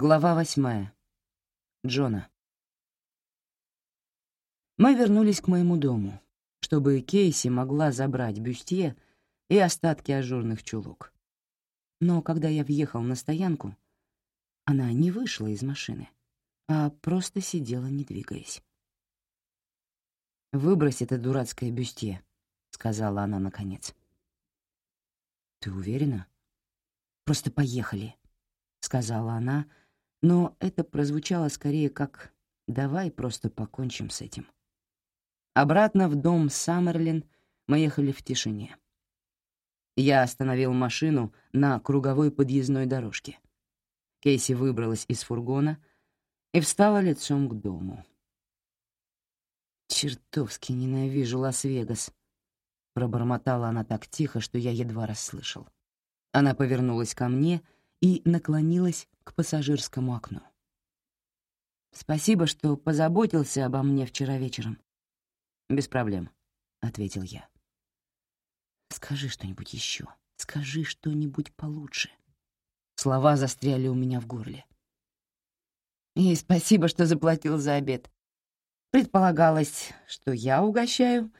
Глава восьмая. Джона. Мы вернулись к моему дому, чтобы Кейси могла забрать бюстье и остатки ажурных чулок. Но когда я въехал на стоянку, она не вышла из машины, а просто сидела, не двигаясь. «Выбрось это дурацкое бюстье», — сказала она наконец. «Ты уверена?» «Просто поехали», — сказала она, но это прозвучало скорее как «давай просто покончим с этим». Обратно в дом Саммерлин мы ехали в тишине. Я остановил машину на круговой подъездной дорожке. Кейси выбралась из фургона и встала лицом к дому. «Чертовски ненавижу Лас-Вегас», — пробормотала она так тихо, что я едва расслышал. Она повернулась ко мне — и наклонилась к пассажирскому окну. «Спасибо, что позаботился обо мне вчера вечером». «Без проблем», — ответил я. «Скажи что-нибудь еще. Скажи что-нибудь получше». Слова застряли у меня в горле. «И спасибо, что заплатил за обед. Предполагалось, что я угощаю,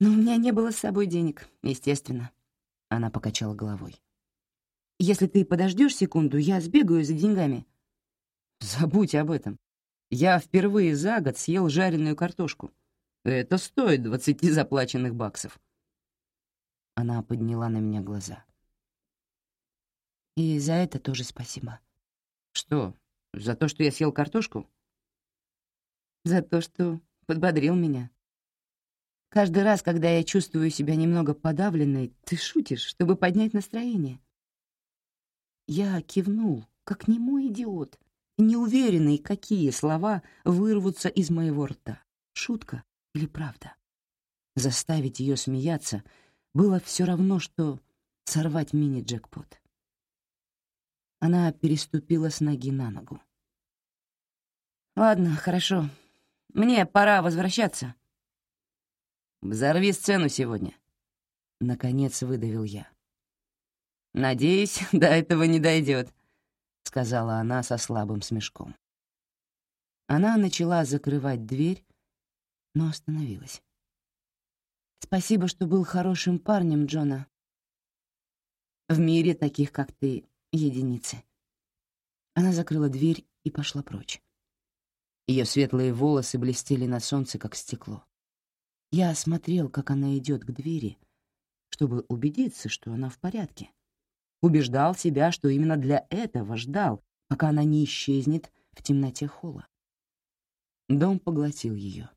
но у меня не было с собой денег, естественно». Она покачала головой. Если ты подождешь секунду, я сбегаю за деньгами». «Забудь об этом. Я впервые за год съел жареную картошку. Это стоит двадцати заплаченных баксов». Она подняла на меня глаза. «И за это тоже спасибо». «Что, за то, что я съел картошку?» «За то, что подбодрил меня. Каждый раз, когда я чувствую себя немного подавленной, ты шутишь, чтобы поднять настроение. Я кивнул, как немой идиот, неуверенный, какие слова вырвутся из моего рта. Шутка или правда? Заставить ее смеяться было все равно, что сорвать мини-джекпот. Она переступила с ноги на ногу. «Ладно, хорошо. Мне пора возвращаться». «Взорви сцену сегодня», — наконец выдавил я. «Надеюсь, до этого не дойдет», — сказала она со слабым смешком. Она начала закрывать дверь, но остановилась. «Спасибо, что был хорошим парнем, Джона. В мире таких, как ты, единицы». Она закрыла дверь и пошла прочь. Ее светлые волосы блестели на солнце, как стекло. Я смотрел, как она идет к двери, чтобы убедиться, что она в порядке убеждал себя, что именно для этого ждал, пока она не исчезнет в темноте холла. Дом поглотил ее.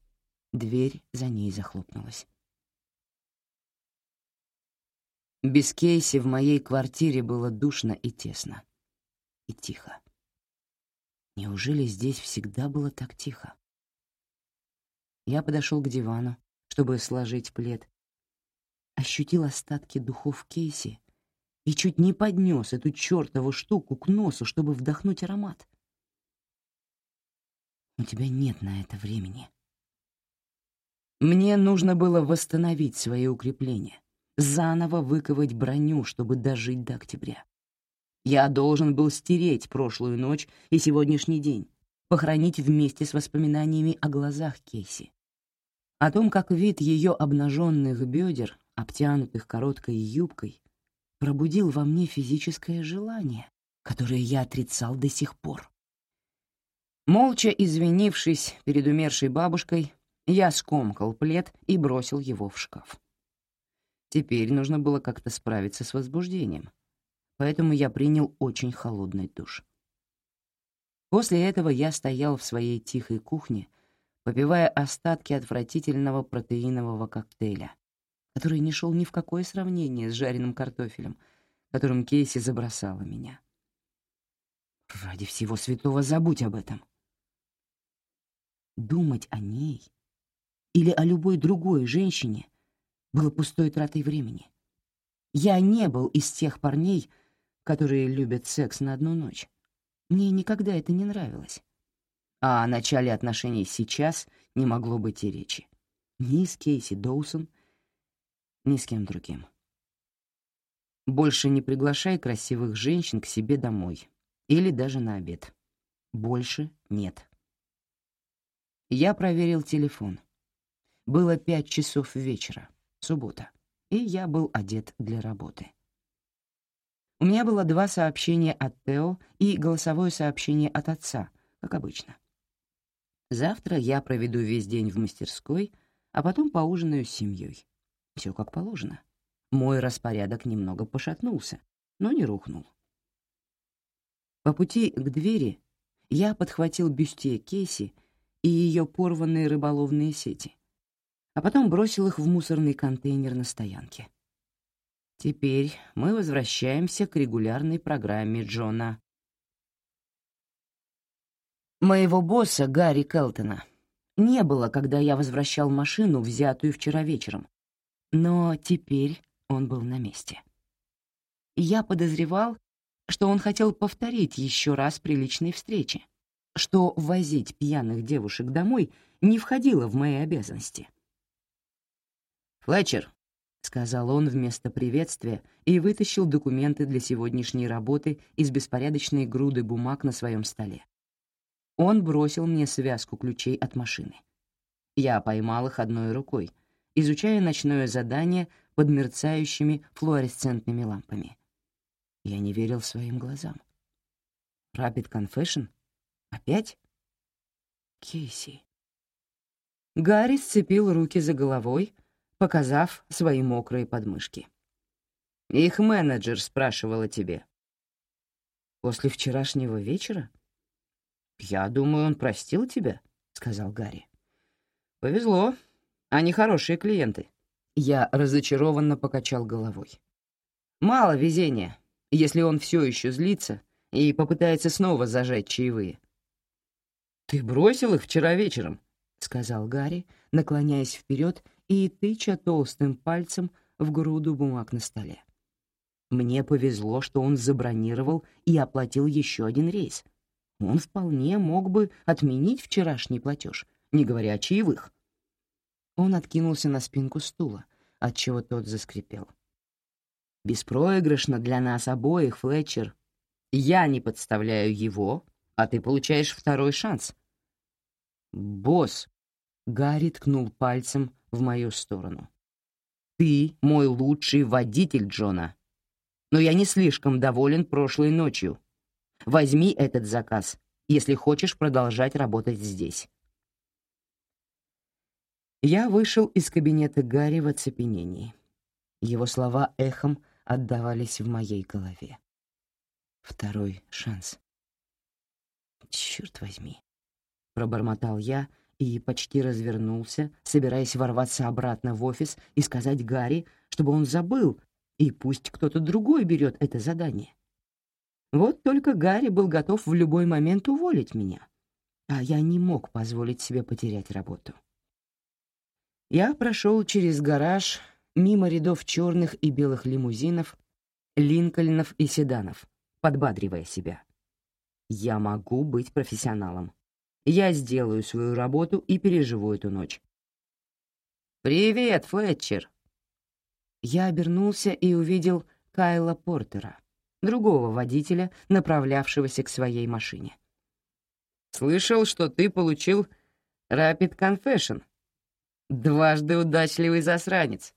Дверь за ней захлопнулась. Без Кейси в моей квартире было душно и тесно. И тихо. Неужели здесь всегда было так тихо? Я подошел к дивану, чтобы сложить плед. Ощутил остатки духов Кейси и чуть не поднес эту чертову штуку к носу, чтобы вдохнуть аромат. У тебя нет на это времени. Мне нужно было восстановить свои укрепления, заново выковать броню, чтобы дожить до октября. Я должен был стереть прошлую ночь и сегодняшний день, похоронить вместе с воспоминаниями о глазах Кейси, о том, как вид ее обнаженных бедер, обтянутых короткой юбкой, пробудил во мне физическое желание, которое я отрицал до сих пор. Молча извинившись перед умершей бабушкой, я скомкал плед и бросил его в шкаф. Теперь нужно было как-то справиться с возбуждением, поэтому я принял очень холодный душ. После этого я стоял в своей тихой кухне, попивая остатки отвратительного протеинового коктейля, который не шел ни в какое сравнение с жареным картофелем, которым Кейси забросала меня. Ради всего святого забудь об этом. Думать о ней или о любой другой женщине было пустой тратой времени. Я не был из тех парней, которые любят секс на одну ночь. Мне никогда это не нравилось. А о начале отношений сейчас не могло быть и речи. Ни с Кейси Доусон, ни с кем другим. Больше не приглашай красивых женщин к себе домой или даже на обед. больше нет. Я проверил телефон. Было пять часов вечера, суббота, и я был одет для работы. У меня было два сообщения от Тео и голосовое сообщение от отца, как обычно. Завтра я проведу весь день в мастерской, а потом поужинаю с семьей. Все как положено. Мой распорядок немного пошатнулся, но не рухнул. По пути к двери я подхватил бюстье Кейси и ее порванные рыболовные сети, а потом бросил их в мусорный контейнер на стоянке. Теперь мы возвращаемся к регулярной программе Джона. Моего босса Гарри Келтона не было, когда я возвращал машину, взятую вчера вечером, но теперь он был на месте. Я подозревал, что он хотел повторить еще раз при встрече, что возить пьяных девушек домой не входило в мои обязанности. «Флетчер», — сказал он вместо приветствия и вытащил документы для сегодняшней работы из беспорядочной груды бумаг на своем столе. Он бросил мне связку ключей от машины. Я поймал их одной рукой, изучая ночное задание под мерцающими флуоресцентными лампами. Я не верил своим глазам. Rapid Confession? Опять? Кейси. Гарри сцепил руки за головой, показав свои мокрые подмышки. «Их менеджер спрашивал о тебе». «После вчерашнего вечера?» «Я думаю, он простил тебя», — сказал Гарри. «Повезло. Они хорошие клиенты». Я разочарованно покачал головой. «Мало везения если он все еще злится и попытается снова зажать чаевые. «Ты бросил их вчера вечером», — сказал Гарри, наклоняясь вперед и тыча толстым пальцем в груду бумаг на столе. Мне повезло, что он забронировал и оплатил еще один рейс. Он вполне мог бы отменить вчерашний платеж, не говоря о чаевых. Он откинулся на спинку стула, отчего тот заскрипел. Беспроигрышно для нас обоих, Флетчер. Я не подставляю его, а ты получаешь второй шанс. Босс, Гарри ткнул пальцем в мою сторону. Ты мой лучший водитель, Джона. Но я не слишком доволен прошлой ночью. Возьми этот заказ, если хочешь продолжать работать здесь. Я вышел из кабинета Гарри в оцепенении. Его слова эхом отдавались в моей голове. Второй шанс. «Черт возьми!» — пробормотал я и почти развернулся, собираясь ворваться обратно в офис и сказать Гарри, чтобы он забыл, и пусть кто-то другой берет это задание. Вот только Гарри был готов в любой момент уволить меня, а я не мог позволить себе потерять работу. Я прошел через гараж, мимо рядов черных и белых лимузинов, линкольнов и седанов, подбадривая себя. «Я могу быть профессионалом. Я сделаю свою работу и переживу эту ночь». «Привет, Флетчер!» Я обернулся и увидел Кайла Портера, другого водителя, направлявшегося к своей машине. «Слышал, что ты получил Rapid Confession. Дважды удачливый засранец.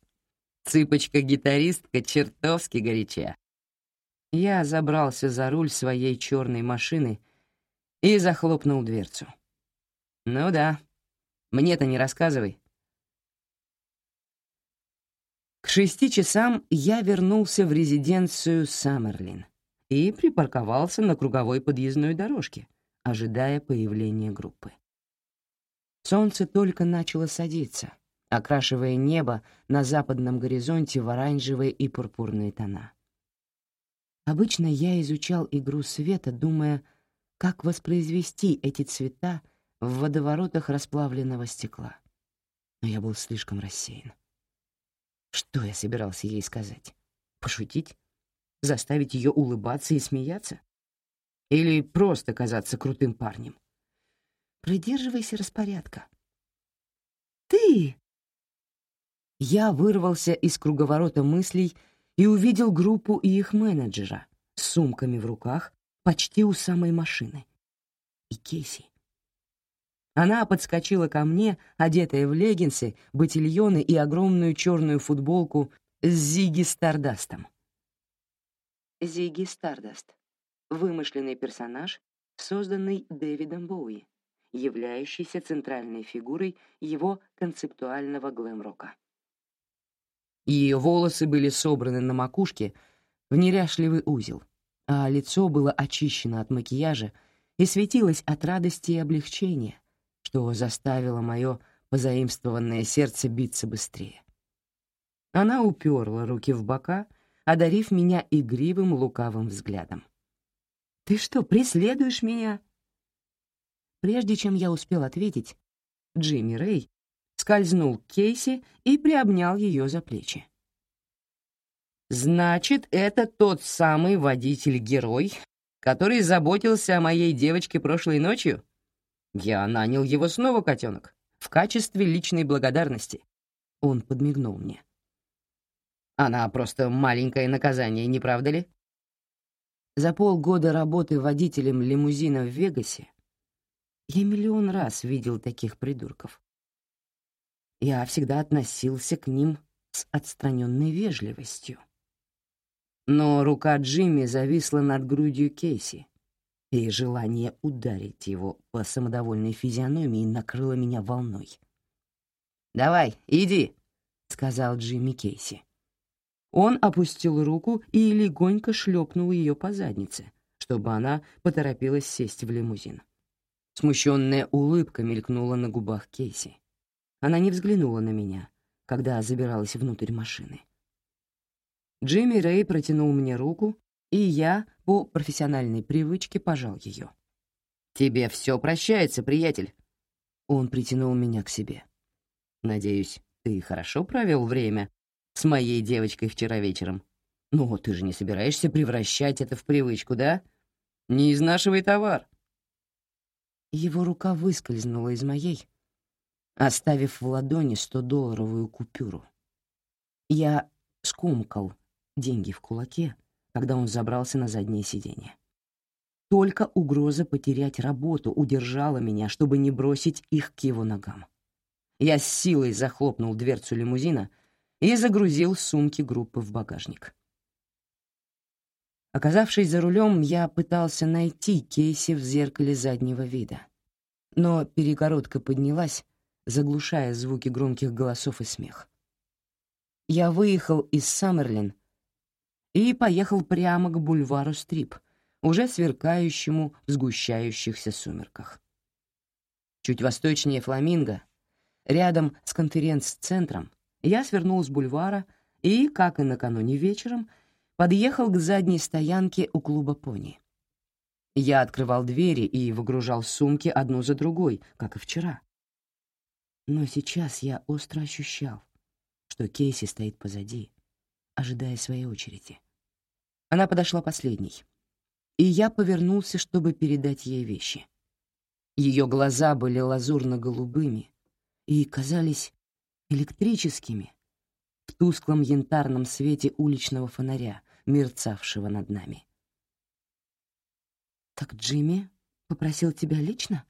Цыпочка-гитаристка чертовски горяча. Я забрался за руль своей черной машины и захлопнул дверцу. Ну да, мне-то не рассказывай. К шести часам я вернулся в резиденцию Саммерлин и припарковался на круговой подъездной дорожке, ожидая появления группы. Солнце только начало садиться, окрашивая небо на западном горизонте в оранжевые и пурпурные тона. Обычно я изучал игру света, думая, как воспроизвести эти цвета в водоворотах расплавленного стекла. Но я был слишком рассеян. Что я собирался ей сказать? Пошутить? Заставить ее улыбаться и смеяться? Или просто казаться крутым парнем? Придерживайся распорядка. «Ты!» Я вырвался из круговорота мыслей и увидел группу и их менеджера с сумками в руках почти у самой машины. и Кейси. Она подскочила ко мне, одетая в леггинсы, ботильоны и огромную черную футболку с Зиги Стардастом. Зиги Стардаст — вымышленный персонаж, созданный Дэвидом Боуи, являющийся центральной фигурой его концептуального глэм-рока. Ее волосы были собраны на макушке в неряшливый узел, а лицо было очищено от макияжа и светилось от радости и облегчения, что заставило мое позаимствованное сердце биться быстрее. Она уперла руки в бока, одарив меня игривым лукавым взглядом. «Ты что, преследуешь меня?» Прежде чем я успел ответить, Джимми Рэй скользнул к Кейси и приобнял ее за плечи. «Значит, это тот самый водитель-герой, который заботился о моей девочке прошлой ночью? Я нанял его снова, котенок, в качестве личной благодарности». Он подмигнул мне. «Она просто маленькое наказание, не правда ли?» За полгода работы водителем лимузина в Вегасе я миллион раз видел таких придурков. Я всегда относился к ним с отстраненной вежливостью. Но рука Джимми зависла над грудью Кейси, и желание ударить его по самодовольной физиономии накрыло меня волной. «Давай, иди», — сказал Джимми Кейси. Он опустил руку и легонько шлепнул ее по заднице, чтобы она поторопилась сесть в лимузин. Смущенная улыбка мелькнула на губах Кейси. Она не взглянула на меня, когда забиралась внутрь машины. Джимми Рэй протянул мне руку, и я, по профессиональной привычке, пожал ее. «Тебе все прощается, приятель!» Он притянул меня к себе. «Надеюсь, ты хорошо провел время с моей девочкой вчера вечером? Ну, ты же не собираешься превращать это в привычку, да? Не изнашивай товар!» Его рука выскользнула из моей, оставив в ладони 100-долларовую купюру. Я скомкал деньги в кулаке, когда он забрался на заднее сиденье. Только угроза потерять работу удержала меня, чтобы не бросить их к его ногам. Я с силой захлопнул дверцу лимузина и загрузил сумки группы в багажник. Оказавшись за рулем, я пытался найти Кейси в зеркале заднего вида. Но перегородка поднялась, заглушая звуки громких голосов и смех. Я выехал из Саммерлин и поехал прямо к бульвару Стрип, уже сверкающему в сгущающихся сумерках. Чуть восточнее Фламинго, рядом с конференц-центром, я свернул с бульвара и, как и накануне вечером, подъехал к задней стоянке у клуба «Пони». Я открывал двери и выгружал сумки одну за другой, как и вчера. Но сейчас я остро ощущал, что Кейси стоит позади, ожидая своей очереди. Она подошла последней, и я повернулся, чтобы передать ей вещи. Ее глаза были лазурно-голубыми и казались электрическими в тусклом янтарном свете уличного фонаря, мерцавшего над нами. «Так Джимми попросил тебя лично?»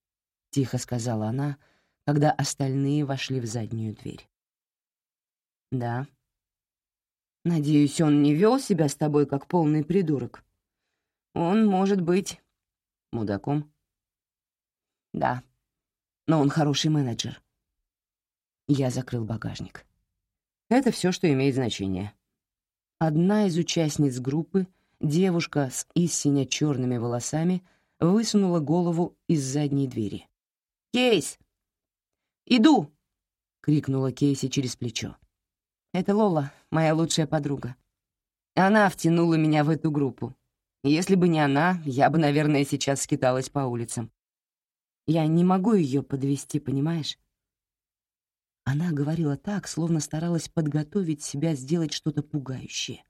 — тихо сказала она, когда остальные вошли в заднюю дверь. «Да», Надеюсь, он не вел себя с тобой как полный придурок. Он может быть мудаком. Да, но он хороший менеджер. Я закрыл багажник. Это все, что имеет значение. Одна из участниц группы, девушка с истинно черными волосами, высунула голову из задней двери. «Кейс! Иду!» — крикнула Кейси через плечо. Это Лола, моя лучшая подруга. Она втянула меня в эту группу. Если бы не она, я бы, наверное, сейчас скиталась по улицам. Я не могу ее подвести, понимаешь? Она говорила так, словно старалась подготовить себя сделать что-то пугающее.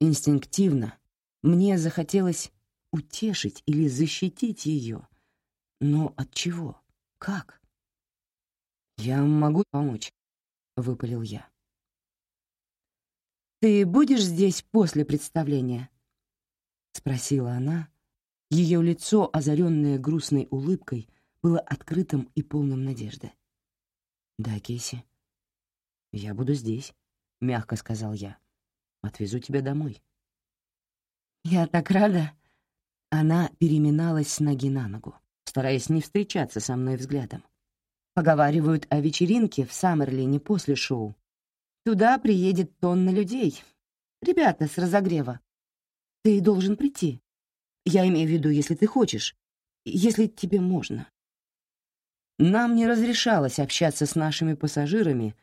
Инстинктивно мне захотелось утешить или защитить ее. Но от чего? Как? «Я могу помочь», — выпалил я. «Ты будешь здесь после представления?» — спросила она, Ее лицо, озаренное грустной улыбкой, было открытым и полным надежды. «Да, Кейси, я буду здесь», — мягко сказал я. «Отвезу тебя домой». «Я так рада!» Она переминалась с ноги на ногу, стараясь не встречаться со мной взглядом. Поговаривают о вечеринке в Саммерлине после шоу. Туда приедет тонна людей. Ребята с разогрева. Ты должен прийти. Я имею в виду, если ты хочешь, если тебе можно. Нам не разрешалось общаться с нашими пассажирами,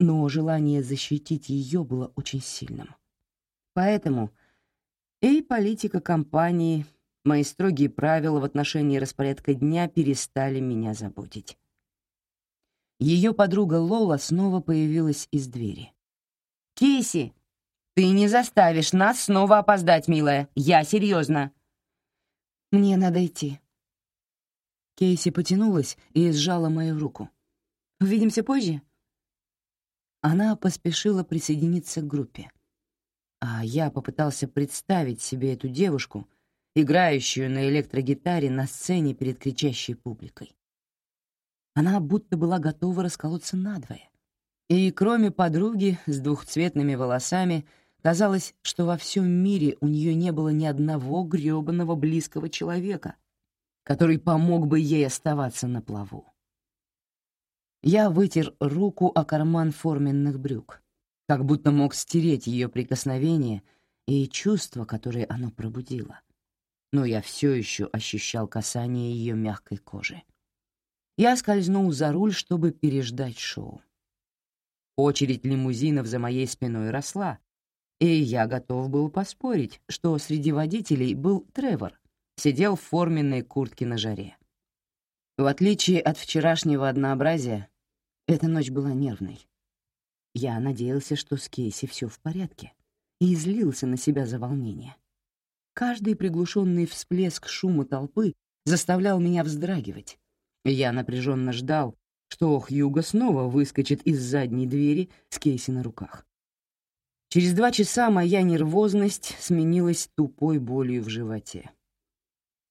но желание защитить ее было очень сильным. Поэтому и политика компании, мои строгие правила в отношении распорядка дня перестали меня заботить. Ее подруга Лола снова появилась из двери. «Кейси, ты не заставишь нас снова опоздать, милая. Я серьезно. Мне надо идти». Кейси потянулась и сжала мою руку. «Увидимся позже?» Она поспешила присоединиться к группе. А я попытался представить себе эту девушку, играющую на электрогитаре на сцене перед кричащей публикой. Она будто была готова расколоться надвое. И кроме подруги с двухцветными волосами, казалось, что во всем мире у нее не было ни одного грёбаного близкого человека, который помог бы ей оставаться на плаву. Я вытер руку о карман форменных брюк, как будто мог стереть ее прикосновение и чувства, которые оно пробудило. Но я все еще ощущал касание ее мягкой кожи. Я скользнул за руль, чтобы переждать шоу. Очередь лимузинов за моей спиной росла, и я готов был поспорить, что среди водителей был Тревор, сидел в форменной куртке на жаре. В отличие от вчерашнего однообразия, эта ночь была нервной. Я надеялся, что с Кейси все в порядке, и излился на себя за волнение. Каждый приглушенный всплеск шума толпы заставлял меня вздрагивать, я напряженно ждал, что Хьюго снова выскочит из задней двери с Кейси на руках. Через два часа моя нервозность сменилась тупой болью в животе.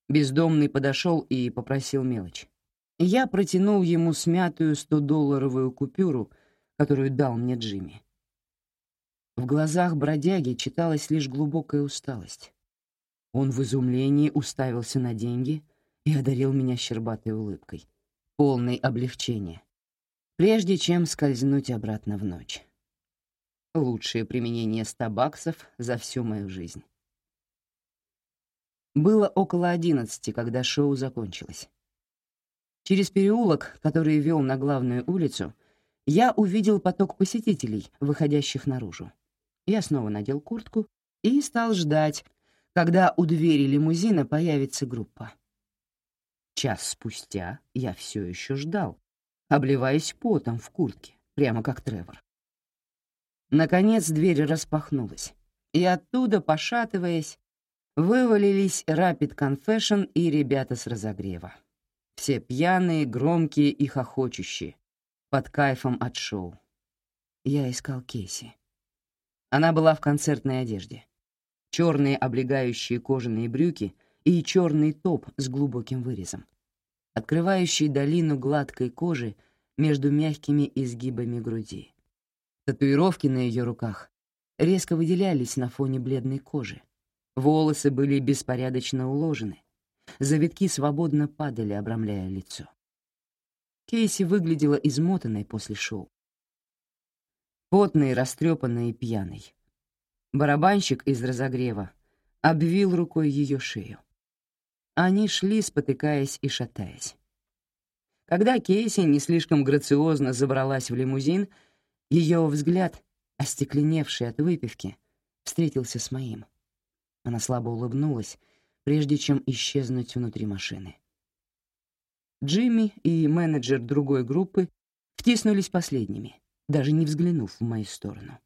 Бездомный подошел и попросил мелочь. Я протянул ему смятую 100-долларовую купюру, которую дал мне Джимми. В глазах бродяги читалась лишь глубокая усталость. Он в изумлении уставился на деньги — и одарил меня щербатой улыбкой, полной облегчения, прежде чем скользнуть обратно в ночь. Лучшее применение ста баксов за всю мою жизнь. Было около одиннадцати, когда шоу закончилось. Через переулок, который вел на главную улицу, я увидел поток посетителей, выходящих наружу. Я снова надел куртку и стал ждать, когда у двери лимузина появится группа. Час спустя я все еще ждал, обливаясь потом в куртке, прямо как Тревор. Наконец дверь распахнулась, и оттуда, пошатываясь, вывалились Rapid Confession и ребята с разогрева. Все пьяные, громкие и хохочущие, под кайфом от шоу. Я искал Кейси. Она была в концертной одежде. Черные облегающие кожаные брюки — и черный топ с глубоким вырезом, открывающий долину гладкой кожи между мягкими изгибами груди. Татуировки на ее руках резко выделялись на фоне бледной кожи. Волосы были беспорядочно уложены, завитки свободно падали, обрамляя лицо. Кейси выглядела измотанной после шоу. Потной, растрепанной и пьяной. Барабанщик из разогрева обвил рукой ее шею. Они шли, спотыкаясь и шатаясь. Когда Кейси не слишком грациозно забралась в лимузин, ее взгляд, остекленевший от выпивки, встретился с моим. Она слабо улыбнулась, прежде чем исчезнуть внутри машины. Джимми и менеджер другой группы втиснулись последними, даже не взглянув в мою сторону.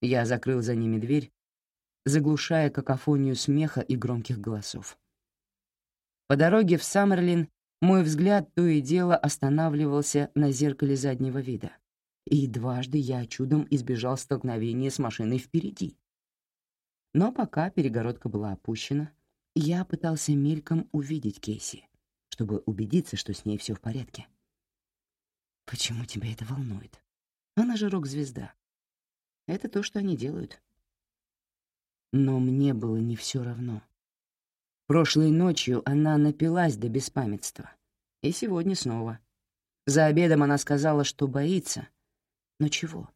Я закрыл за ними дверь, заглушая какофонию смеха и громких голосов. По дороге в Саммерлин мой взгляд то и дело останавливался на зеркале заднего вида, и дважды я чудом избежал столкновения с машиной впереди. Но пока перегородка была опущена, Я пытался мельком увидеть Кейси, чтобы убедиться, что с ней все в порядке. Почему тебя это волнует? Она же рок-звезда. Это то, что они делают. Но мне было не все равно. Прошлой ночью она напилась до беспамятства. И сегодня снова. За обедом она сказала, что боится. Но чего?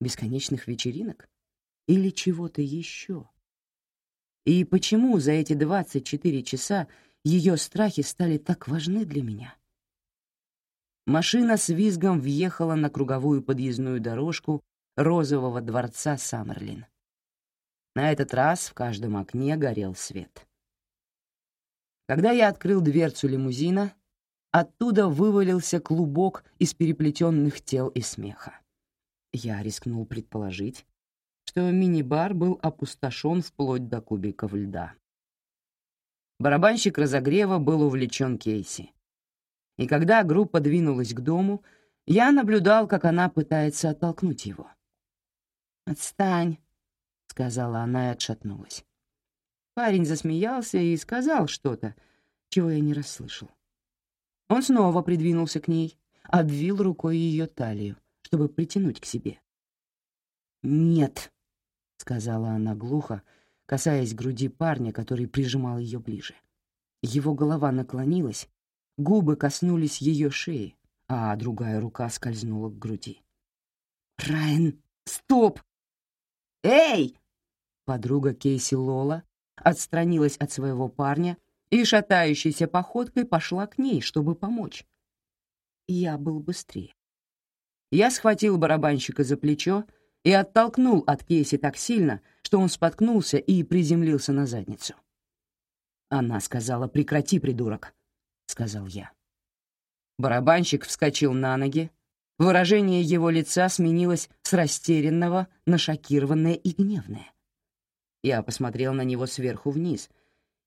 Бесконечных вечеринок? Или чего-то еще? И почему за эти 24 часа ее страхи стали так важны для меня? Машина с визгом въехала на круговую подъездную дорожку розового дворца Саммерлин. На этот раз в каждом окне горел свет. Когда я открыл дверцу лимузина, оттуда вывалился клубок из переплетенных тел и смеха. Я рискнул предположить, что мини-бар был опустошен вплоть до кубиков льда. Барабанщик разогрева был увлечен Кейси. И когда группа двинулась к дому, я наблюдал, как она пытается оттолкнуть его. «Отстань», — сказала она и отшатнулась. Парень засмеялся и сказал что-то, чего я не расслышал. Он снова придвинулся к ней, обвил рукой ее талию, чтобы притянуть к себе. «Нет», — сказала она глухо, касаясь груди парня, который прижимал ее ближе. Его голова наклонилась, губы коснулись ее шеи, а другая рука скользнула к груди. «Райан, стоп!» «Эй!» Подруга Кейси Лола отстранилась от своего парня и шатающейся походкой пошла к ней, чтобы помочь. Я был быстрее. Я схватил барабанщика за плечо и оттолкнул от Кейси так сильно, что он споткнулся и приземлился на задницу. Она сказала «Прекрати, придурок», — сказал я. Барабанщик вскочил на ноги, Выражение его лица сменилось с растерянного на шокированное и гневное. Я посмотрел на него сверху вниз,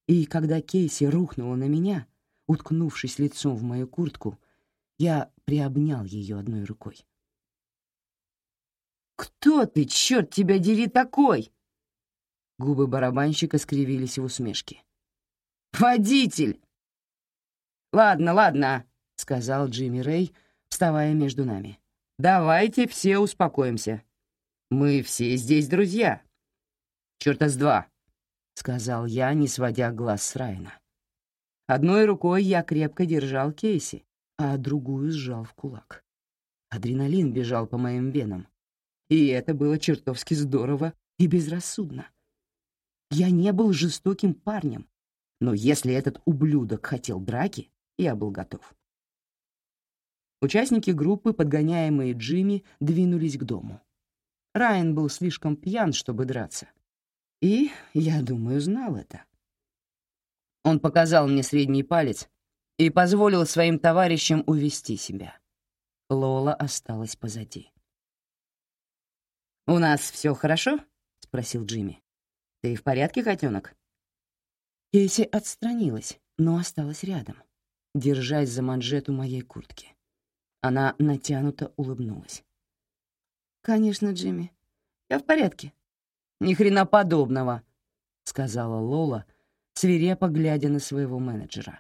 и когда Кейси рухнула на меня, уткнувшись лицом в мою куртку, я приобнял ее одной рукой. «Кто ты, черт тебя дери, такой?» Губы барабанщика скривились в усмешке. «Водитель!» «Ладно, ладно», — сказал Джимми Рэй, вставая между нами. «Давайте все успокоимся. Мы все здесь друзья». «Чёрта с два», — сказал я, не сводя глаз с Райна. Одной рукой я крепко держал Кейси, а другую сжал в кулак. Адреналин бежал по моим венам, и это было чертовски здорово и безрассудно. Я не был жестоким парнем, но если этот ублюдок хотел драки, я был готов. Участники группы, подгоняемые Джимми, двинулись к дому. Райан был слишком пьян, чтобы драться. И, я думаю, знал это. Он показал мне средний палец и позволил своим товарищам увести себя. Лола осталась позади. «У нас все хорошо?» — спросил Джимми. «Ты в порядке, котенок?» Кейси отстранилась, но осталась рядом, держась за манжету моей куртки. Она натянуто улыбнулась. «Конечно, Джимми. Я в порядке». «Ни хрена подобного», — сказала Лола, свирепо глядя на своего менеджера.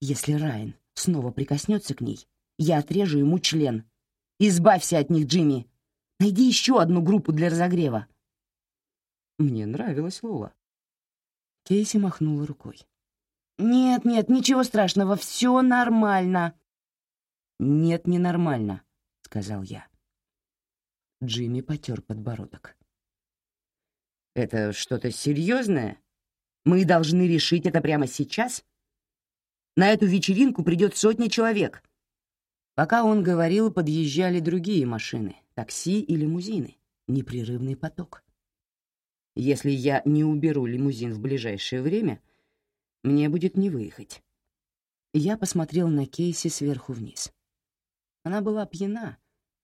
«Если Райан снова прикоснется к ней, я отрежу ему член. Избавься от них, Джимми. Найди еще одну группу для разогрева». Мне нравилась Лола. Кейси махнула рукой. «Нет, нет, ничего страшного, все нормально. «Нет, ненормально», — сказал я. Джимми потер подбородок. «Это что-то серьезное? Мы должны решить это прямо сейчас? На эту вечеринку придет сотня человек». Пока он говорил, подъезжали другие машины, такси и лимузины. Непрерывный поток. Если я не уберу лимузин в ближайшее время, мне будет не выехать. Я посмотрел на Кейси сверху вниз. Она была пьяна,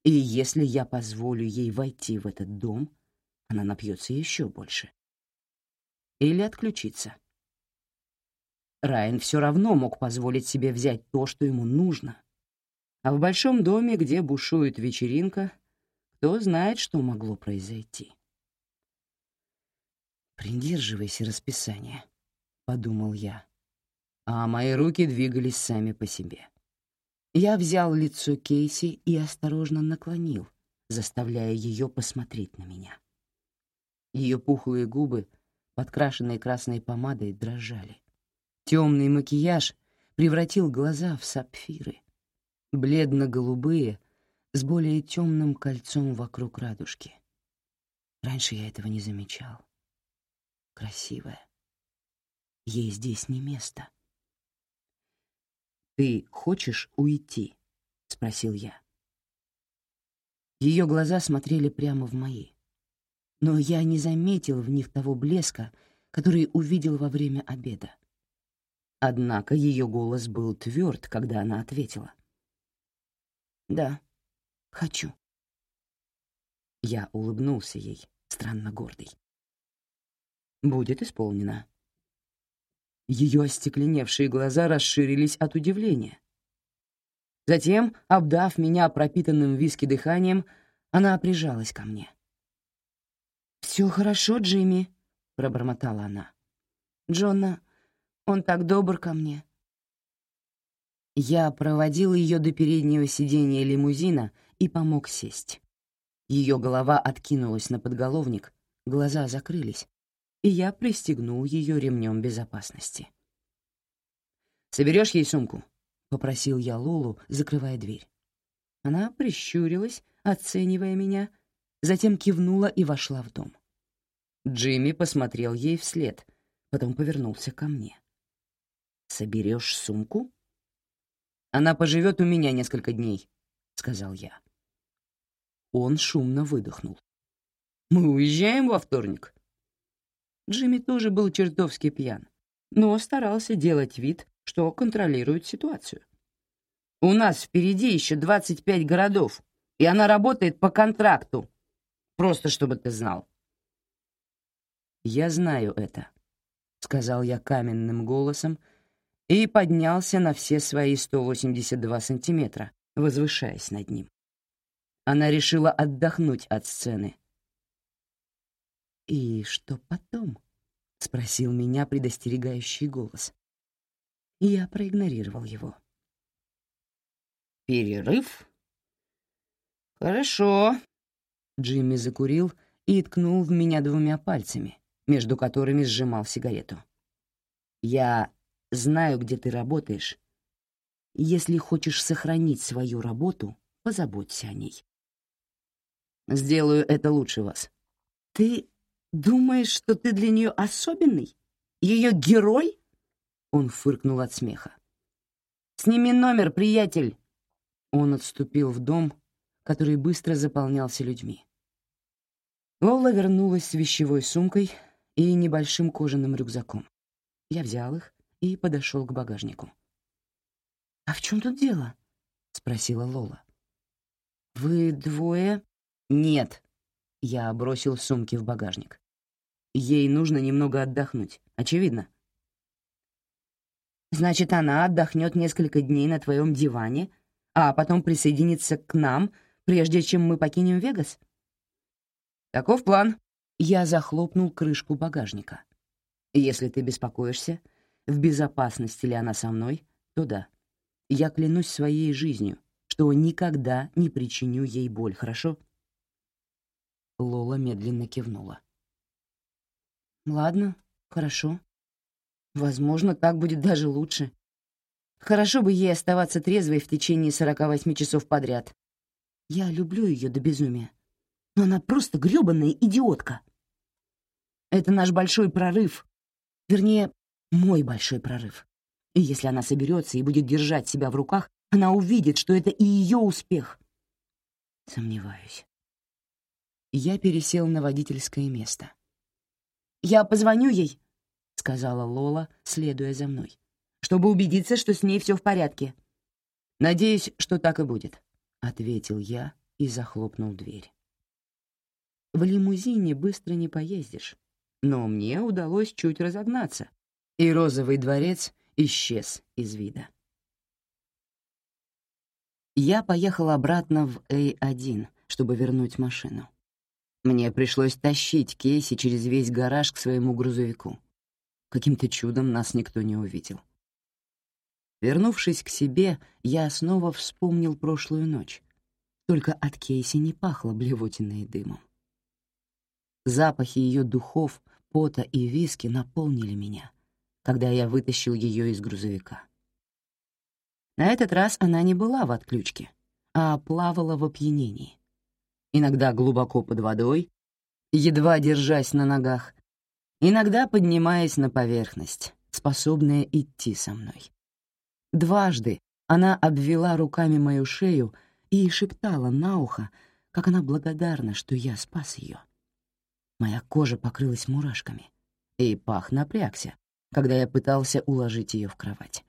и если я позволю ей войти в этот дом, она напьется еще больше. Или отключиться. Райан все равно мог позволить себе взять то, что ему нужно. А в большом доме, где бушует вечеринка, кто знает, что могло произойти. «Придерживайся расписания», подумал я, а мои руки двигались сами по себе. Я взял лицо Кейси и осторожно наклонил, заставляя ее посмотреть на меня. Ее пухлые губы, подкрашенные красной помадой, дрожали. Темный макияж превратил глаза в сапфиры, бледно-голубые, с более темным кольцом вокруг радужки. Раньше я этого не замечал. Красивая. Ей здесь не место. «Ты хочешь уйти?» — спросил я. Ее глаза смотрели прямо в мои, но я не заметил в них того блеска, который увидел во время обеда. Однако ее голос был тверд, когда она ответила. «Да, хочу». Я улыбнулся ей, странно гордый. «Будет исполнено». Ее остекленевшие глаза расширились от удивления. Затем, обдав меня пропитанным виски дыханием, она прижалась ко мне. «Все хорошо, Джимми», — пробормотала она. «Джонна, он так добр ко мне». Я проводил ее до переднего сиденья лимузина и помог сесть. Ее голова откинулась на подголовник, глаза закрылись, и я пристегнул ее ремнем безопасности. «Соберешь ей сумку?» — попросил я Лолу, закрывая дверь. Она прищурилась, оценивая меня, затем кивнула и вошла в дом. Джимми посмотрел ей вслед, потом повернулся ко мне. «Соберешь сумку?» «Она поживет у меня несколько дней», — сказал я. Он шумно выдохнул. «Мы уезжаем во вторник?» Джимми тоже был чертовски пьян, но старался делать вид, что контролирует ситуацию. «У нас впереди еще 25 городов, и она работает по контракту. Просто чтобы ты знал». «Я знаю это», — сказал я каменным голосом, — и поднялся на все свои 182 сантиметра, возвышаясь над ним. Она решила отдохнуть от сцены. «И что потом?» — спросил меня предостерегающий голос. Я проигнорировал его. «Перерыв?» «Хорошо». Джимми закурил и ткнул в меня двумя пальцами, между которыми сжимал сигарету. «Я Знаю, где ты работаешь. Если хочешь сохранить свою работу, позаботься о ней. Сделаю это лучше вас. Ты думаешь, что ты для нее особенный? Ее герой? Он фыркнул от смеха. Сними номер, приятель. Он отступил в дом, который быстро заполнялся людьми. Лола вернулась с вещевой сумкой и небольшим кожаным рюкзаком. Я взял их и подошел к багажнику. «А в чем тут дело?» — спросила Лола. «Вы двое?» «Нет». Я бросил сумки в багажник. Ей нужно немного отдохнуть, очевидно. «Значит, она отдохнет несколько дней на твоем диване, а потом присоединится к нам, прежде чем мы покинем Вегас?» «Таков план». Я захлопнул крышку багажника. «Если ты беспокоишься, в безопасности ли она со мной, то да. Я клянусь своей жизнью, что никогда не причиню ей боль, хорошо?» Лола медленно кивнула. «Ладно, хорошо. Возможно, так будет даже лучше. Хорошо бы ей оставаться трезвой в течение 48 часов подряд. Я люблю ее до безумия, но она просто грёбаная идиотка. Это наш большой прорыв. Вернее, мой большой прорыв. И если она соберется и будет держать себя в руках, она увидит, что это и ее успех. Сомневаюсь. Я пересел на водительское место. «Я позвоню ей», — сказала Лола, следуя за мной, «чтобы убедиться, что с ней все в порядке». «Надеюсь, что так и будет», — ответил я и захлопнул дверь. В лимузине быстро не поездишь, но мне удалось чуть разогнаться, и розовый дворец исчез из вида. Я поехал обратно в А1, чтобы вернуть машину. Мне пришлось тащить Кейси через весь гараж к своему грузовику. Каким-то чудом нас никто не увидел. Вернувшись к себе, я снова вспомнил прошлую ночь. Только от Кейси не пахло блевотиной дымом. Запахи ее духов, пота и виски наполнили меня, когда я вытащил ее из грузовика. На этот раз она не была в отключке, а плавала в опьянении. Иногда глубоко под водой, едва держась на ногах, иногда поднимаясь на поверхность, способная идти со мной. Дважды она обвела руками мою шею и шептала на ухо, как она благодарна, что я спас ее. Моя кожа покрылась мурашками, и пах напрягся, когда я пытался уложить ее в кровать.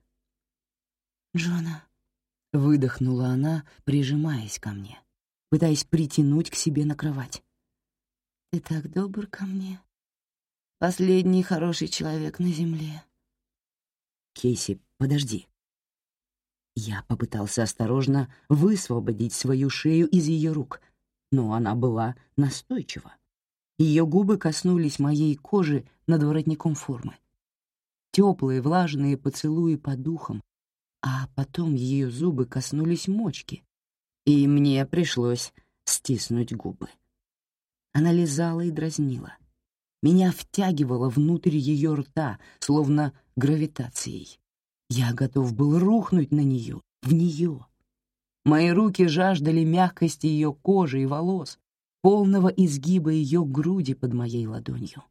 «Джона», — выдохнула она, прижимаясь ко мне, пытаясь притянуть к себе на кровать. «Ты так добр ко мне. Последний хороший человек на земле». «Кейси, подожди». Я попытался осторожно высвободить свою шею из ее рук, но она была настойчива. Ее губы коснулись моей кожи над воротником формы. Теплые влажные поцелуи по духам, а потом ее зубы коснулись мочки, и мне пришлось стиснуть губы. Она лизала и дразнила. Меня втягивало внутрь ее рта, словно гравитацией. Я готов был рухнуть на нее, в нее. Мои руки жаждали мягкости ее кожи и волос, полного изгиба ее груди под моей ладонью.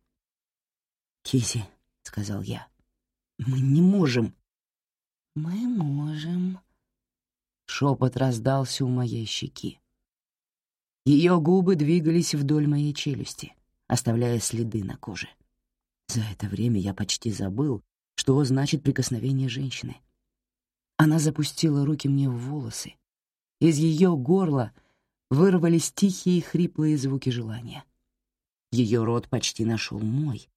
«Киси», — сказал я, — «мы не можем». «Мы можем». Шепот раздался у моей щеки. Ее губы двигались вдоль моей челюсти, оставляя следы на коже. За это время я почти забыл, что значит прикосновение женщины. Она запустила руки мне в волосы. Из ее горла вырвались тихие хриплые звуки желания. Ее рот почти нашел мой,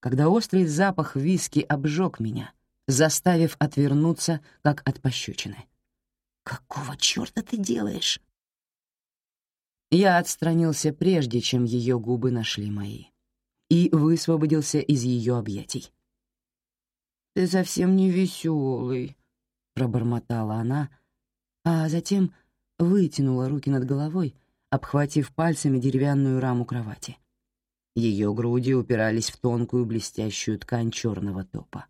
когда острый запах виски обжег меня, заставив отвернуться, как от пощечины. «Какого черта ты делаешь?» Я отстранился прежде, чем ее губы нашли мои, и высвободился из ее объятий. «Ты совсем не веселый», — пробормотала она, а затем вытянула руки над головой, обхватив пальцами деревянную раму кровати. Ее груди упирались в тонкую блестящую ткань черного топа.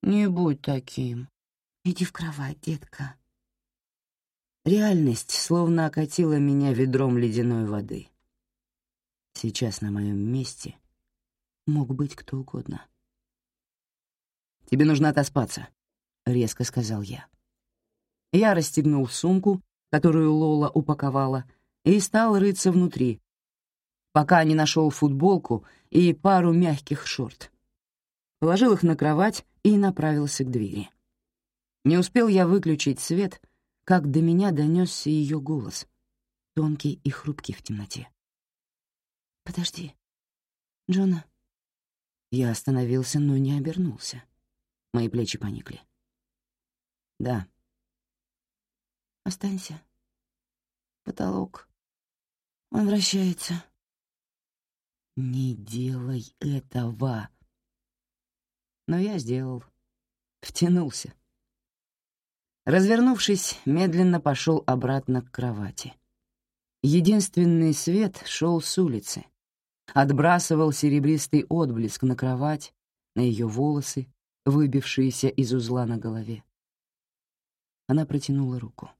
«Не будь таким. Иди в кровать, детка». Реальность словно окатила меня ведром ледяной воды. Сейчас на моем месте мог быть кто угодно. «Тебе нужно отоспаться», — резко сказал я. Я расстегнул сумку, которую Лола упаковала, и стал рыться внутри, пока не нашел футболку и пару мягких шорт. Положил их на кровать и направился к двери. Не успел я выключить свет, как до меня донесся ее голос, тонкий и хрупкий в темноте. «Подожди, Джона». Я остановился, но не обернулся. Мои плечи поникли. «Да». «Останься. Потолок. Он вращается». «Не делай этого!» Но я сделал. Втянулся. Развернувшись, медленно пошел обратно к кровати. Единственный свет шел с улицы. Отбрасывал серебристый отблеск на кровать, на ее волосы, выбившиеся из узла на голове. Она протянула руку.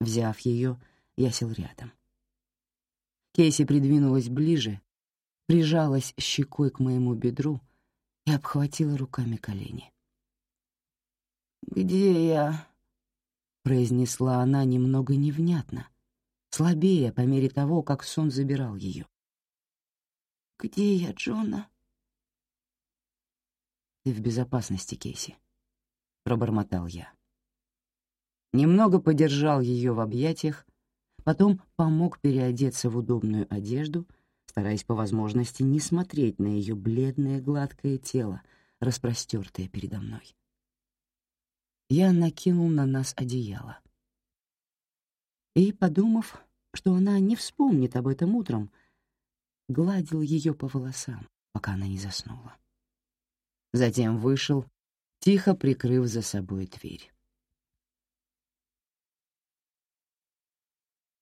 Взяв ее, я сел рядом. Кейси придвинулась ближе, прижалась щекой к моему бедру и обхватила руками колени. «Где я?» — произнесла она немного невнятно, слабее по мере того, как сон забирал ее. «Где я, Джона?» «Ты в безопасности, Кейси», — пробормотал я. Немного подержал ее в объятиях, потом помог переодеться в удобную одежду, стараясь по возможности не смотреть на ее бледное гладкое тело, распростертое передо мной. Я накинул на нас одеяло. И, подумав, что она не вспомнит об этом утром, гладил ее по волосам, пока она не заснула. Затем вышел, тихо прикрыв за собой дверь.